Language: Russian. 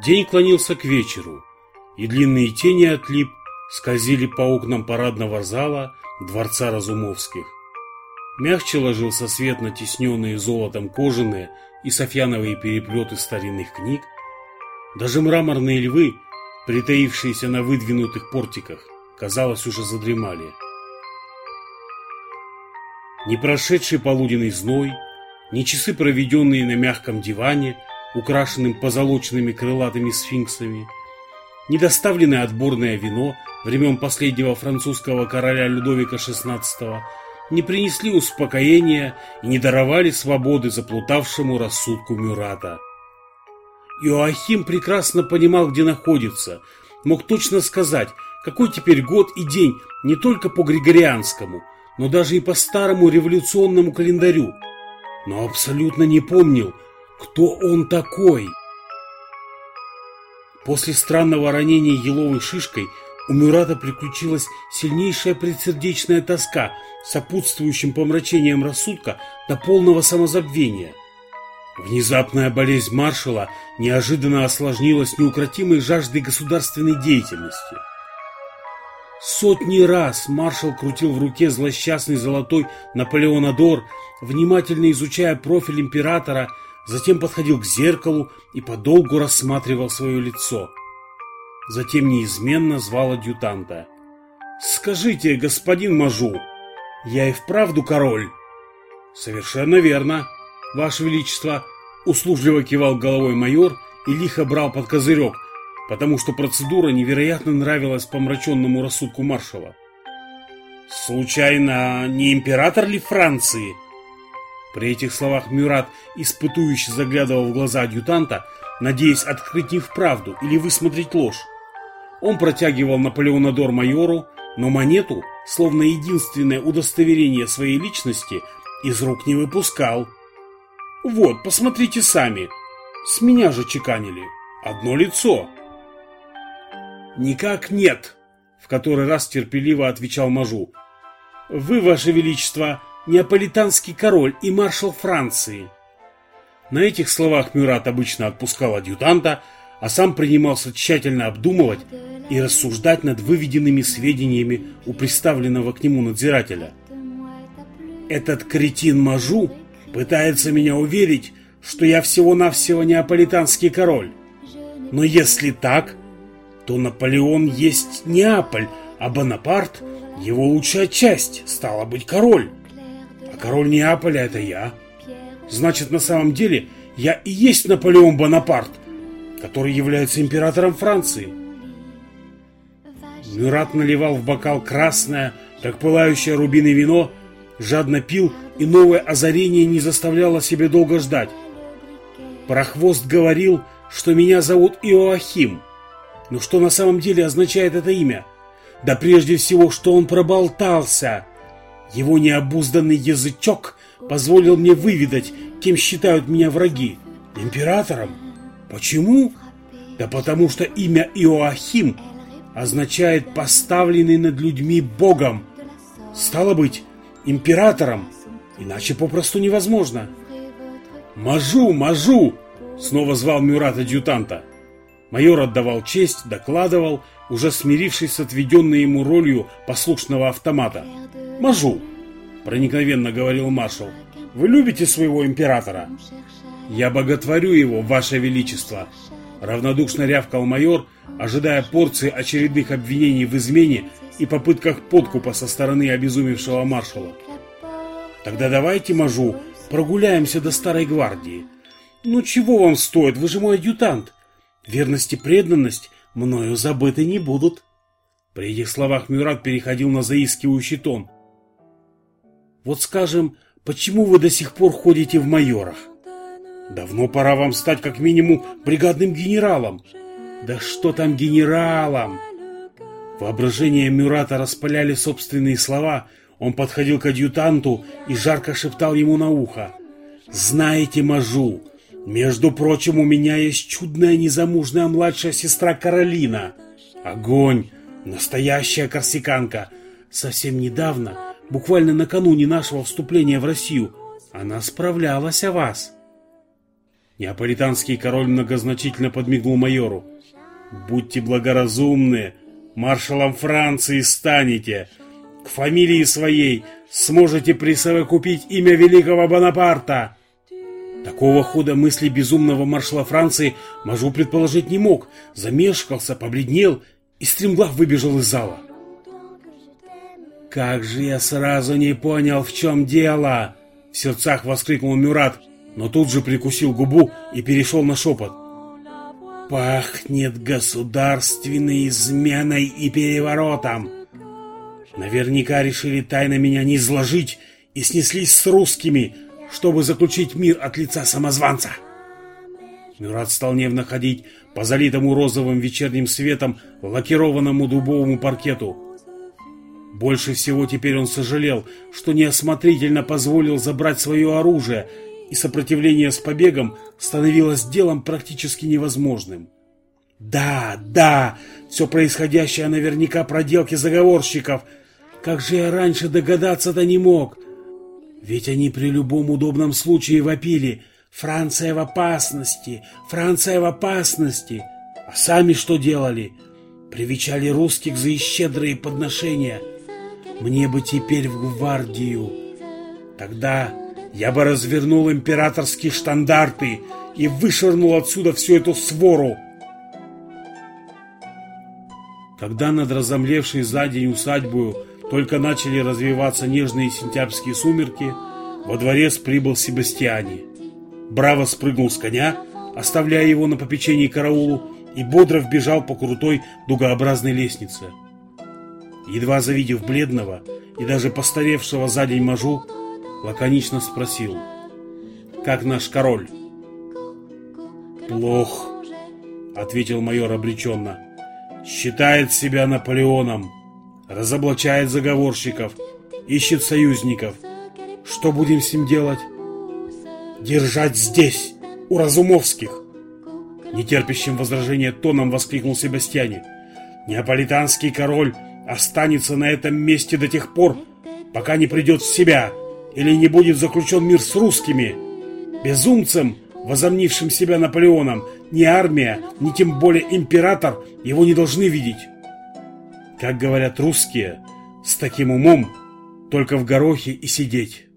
День клонился к вечеру, и длинные тени от лип скользили по окнам парадного зала дворца Разумовских. Мягче ложился свет на тесненные золотом кожаные и софьяновые переплеты старинных книг. Даже мраморные львы, притаившиеся на выдвинутых портиках, казалось, уже задремали. Не прошедший полуденный зной, ни часы, проведенные на мягком диване, украшенным позолоченными крылатыми сфинксами, недоставленное отборное вино времен последнего французского короля Людовика XVI не принесли успокоения и не даровали свободы заплутавшему рассудку Мюрата. Иоахим прекрасно понимал, где находится, мог точно сказать, какой теперь год и день не только по Григорианскому, но даже и по старому революционному календарю, но абсолютно не помнил, кто он такой. После странного ранения еловой шишкой у Мюрата приключилась сильнейшая предсердечная тоска, сопутствующим помрачением рассудка до полного самозабвения. Внезапная болезнь маршала неожиданно осложнилась неукротимой жаждой государственной деятельности. Сотни раз маршал крутил в руке злосчастный золотой Наполеонодор, внимательно изучая профиль императора, затем подходил к зеркалу и подолгу рассматривал свое лицо. Затем неизменно звал адъютанта. «Скажите, господин Мажу, я и вправду король?» «Совершенно верно, ваше величество», — услужливо кивал головой майор и лихо брал под козырек, потому что процедура невероятно нравилась помраченному рассудку маршала. «Случайно не император ли Франции?» При этих словах Мюрат испытующе заглядывал в глаза адъютанта, надеясь открыть их правду или высмотреть ложь. Он протягивал Наполеонодор майору, но монету, словно единственное удостоверение своей личности, из рук не выпускал. «Вот, посмотрите сами. С меня же чеканили. Одно лицо». «Никак нет», — в который раз терпеливо отвечал Мажу. «Вы, Ваше Величество, неаполитанский король и маршал Франции». На этих словах Мюрат обычно отпускал адъютанта, а сам принимался тщательно обдумывать и рассуждать над выведенными сведениями у представленного к нему надзирателя. «Этот кретин Мажу пытается меня уверить, что я всего-навсего неаполитанский король. Но если так, то Наполеон есть Неаполь, а Бонапарт – его лучшая часть, стало быть, король. Король Неаполя – это я. Значит, на самом деле я и есть Наполеон Бонапарт, который является императором Франции. Мюрат наливал в бокал красное, как пылающее рубиной вино, жадно пил, и новое озарение не заставляло себе долго ждать. Прохвост говорил, что меня зовут Иоахим. Но что на самом деле означает это имя? Да прежде всего, что он проболтался. Его необузданный язычок позволил мне выведать, кем считают меня враги. Императором? Почему? Да потому что имя Иоахим означает «поставленный над людьми Богом». Стало быть, императором, иначе попросту невозможно. «Мажу, мажу!» — снова звал Мюрат адъютанта. Майор отдавал честь, докладывал, уже смирившись с отведенной ему ролью послушного автомата. «Мажу!» — проникновенно говорил маршал. «Вы любите своего императора?» «Я боготворю его, ваше величество!» Равнодушно рявкал майор, ожидая порции очередных обвинений в измене и попытках подкупа со стороны обезумевшего маршала. «Тогда давайте, Мажу, прогуляемся до Старой Гвардии. Ну чего вам стоит, вы же мой адъютант. Верность и преданность мною забыты не будут». При этих словах Мюрат переходил на заискивающий тон. «Вот скажем, почему вы до сих пор ходите в майорах?» Давно пора вам стать как минимум бригадным генералом. Да что там генералом? Воображение Мюрата распаляли собственные слова. Он подходил к адъютанту и жарко шептал ему на ухо. «Знаете, Мажу, между прочим, у меня есть чудная незамужная младшая сестра Каролина. Огонь! Настоящая корсиканка. Совсем недавно, буквально накануне нашего вступления в Россию, она справлялась о вас». Неаполитанский король многозначительно подмигнул майору. «Будьте благоразумны, маршалом Франции станете. К фамилии своей сможете присовокупить имя великого Бонапарта». Такого хода мысли безумного маршала Франции Мажу предположить не мог. Замешкался, побледнел и стремглав выбежал из зала. «Как же я сразу не понял, в чем дело!» В сердцах воскликнул Мюрат, но тут же прикусил губу и перешел на шепот. «Пахнет государственной изменой и переворотом!» Наверняка решили тайно меня не изложить и снеслись с русскими, чтобы заключить мир от лица самозванца. Мюрат стал нервно ходить по залитому розовым вечерним светом лакированному дубовому паркету. Больше всего теперь он сожалел, что неосмотрительно позволил забрать свое оружие, и сопротивление с побегом становилось делом практически невозможным. Да, да, все происходящее наверняка проделки заговорщиков. Как же я раньше догадаться-то не мог? Ведь они при любом удобном случае вопили «Франция в опасности! Франция в опасности!» А сами что делали? Привечали русских за щедрые подношения – мне бы теперь в гвардию. Тогда я бы развернул императорские штандарты и вышвырнул отсюда всю эту свору. Когда над разомлевшей за день усадьбою только начали развиваться нежные сентябрьские сумерки, во дворец прибыл Себастьяне. Браво спрыгнул с коня, оставляя его на попечении караулу, и бодро вбежал по крутой дугообразной лестнице едва завидев бледного и даже постаревшего за день мажу, лаконично спросил, «Как наш король?» «Плох», — ответил майор обреченно, «считает себя Наполеоном, разоблачает заговорщиков, ищет союзников. Что будем с ним делать?» «Держать здесь, у Разумовских!» Нетерпящим возражения тоном воскликнул Себастьяне. «Неаполитанский король останется на этом месте до тех пор, пока не придет в себя или не будет заключен мир с русскими. Безумцем, возомнившим себя Наполеоном, ни армия, ни тем более император его не должны видеть. Как говорят русские, с таким умом только в горохе и сидеть.